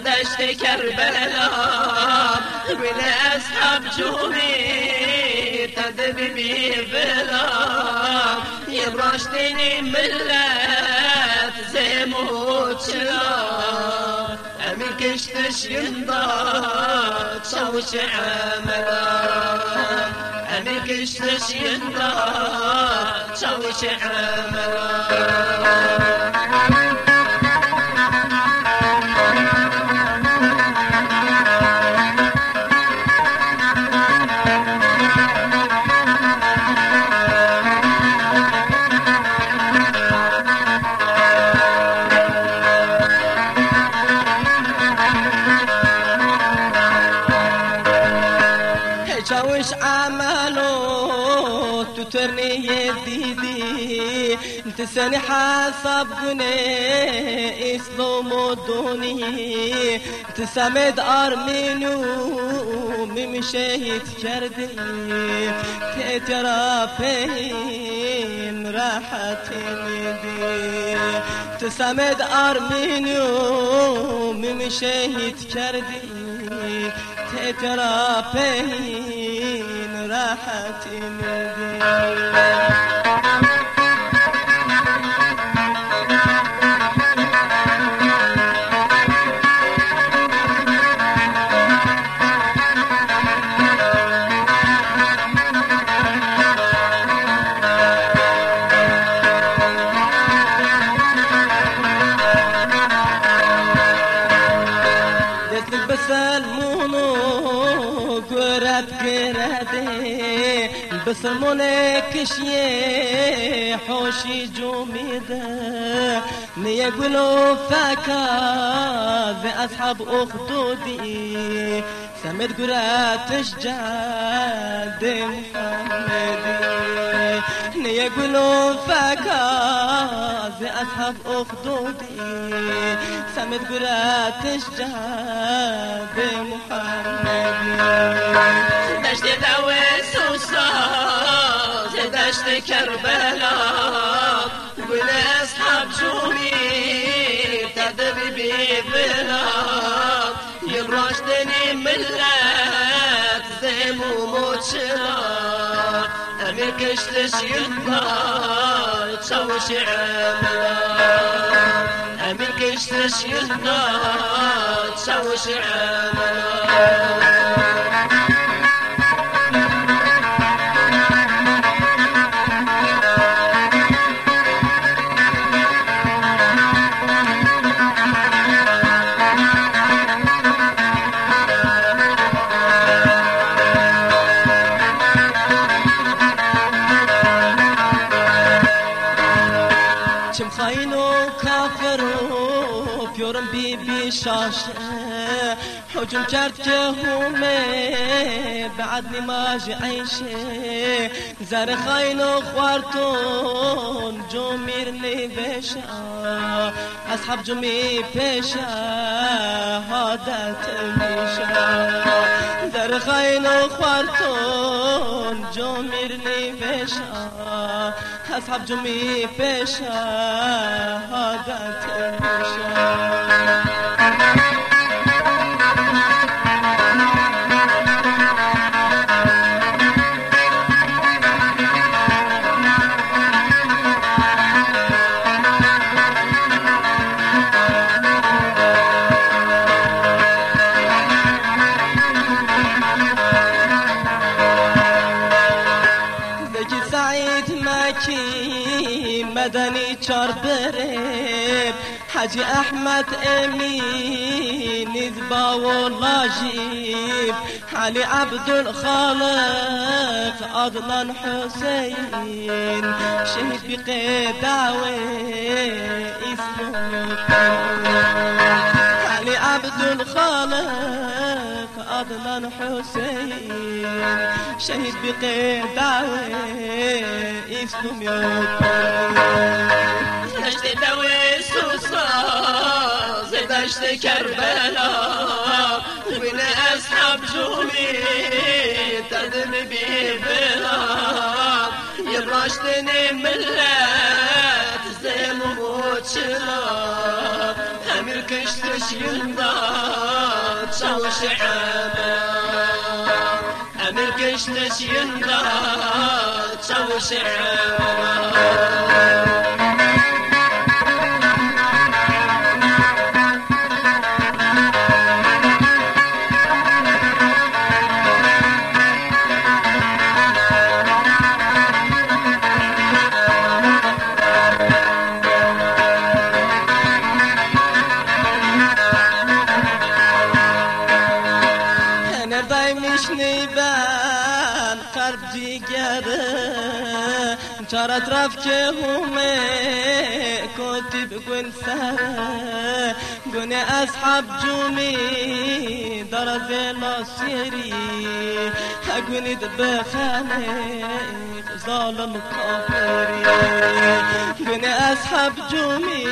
دشت اصحاب جومی تدبی بی بلا يبرشتني ملت زي موتشلا أمين كشتش ينضا تشوش عملا؟ أمين كشتش ينضا تشوش عملا؟ وش عملوا تترني يزيدي انت سني حسب قني اسلو دوني انت سمد ارمينو ممشيت كردي تترى فين راحت ندي تسمد ارمينو ممشيت كردي تترى فين راحت المدينة بسمونك شي حوشي جوميدا نيقولوا فاكا ذي أصحاب أخدودي. سمد قرات جاد محمدي. نيقولوا فاكا ذي أصحاب أخدودي سمد قرات جاد محمدي دشت دوس وصاز دشت كربلا قول اصحاب جوني تدري بلا. يراشدني ملت زي مو موتشلا امير كشتش يلا تشوش عملا امير كشتش يلا تشوش عملا شاشه. حجم کرد که همه بعد نماج عیشه. زر خاین و خوارتون جمیر نوشه اصحاب جمی پیشه حادت میشه زر خاین و خوارتون جمیر نوشه اصحاب جمی پیشه حادت میشه چار برب حجي احمد امين ذبا والله جيب علي عبد الخالق عدنان حسين شهيد بقداوي اسمه عبد الخالق أضلان حسين شهيد بقيد اسلم يوم دشت دوي سوسا دشت كربلاء وين أصحاب تدم بيبلا يبرشتني ملات زي موت أمير كشتش يندا تشوش عما أمير كشتش يندا تشوش عما نيبان قرب جيجاره جارت رفكه همه كنت بقول سهره قوني أصحاب جومي درز ناصيري هقوني دبخاني ظالم كافري قوني أصحاب جومي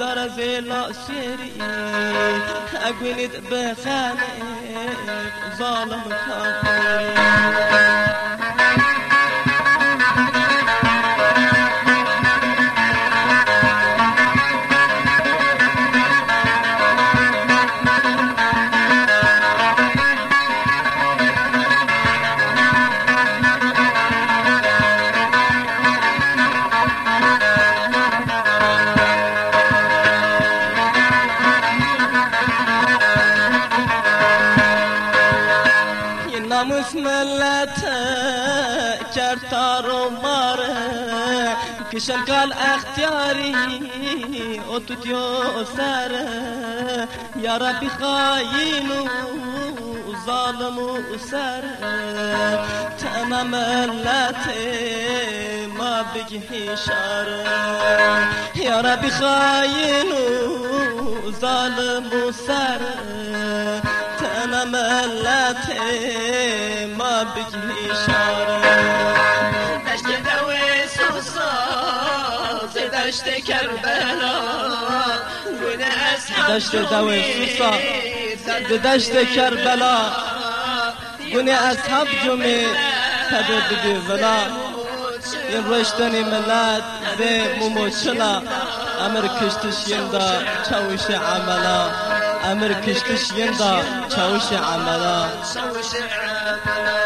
درز ناصيري هقوني دبخاني ظالم كافري millete kertar mare kişen kal ihtiyari o tutuyor sere ya Rabbi hayinu zalimu sere tamam millete ma bigi şare ya Rabbi hayinu zalimu sere أنا ملتي ما دشت دوی سوسا ز دشت کربلا گونه اصحاب دشت دشت کربلا اصحاب جمعه تده بگی ولا این رشتنی ملت به مموچلا امر کشتش یندا چوش عملا امر کشتش یندا چوش عملا چوش عملا